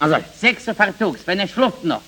Also, Sechs Uhr Fartugs, wenn er schluft noch.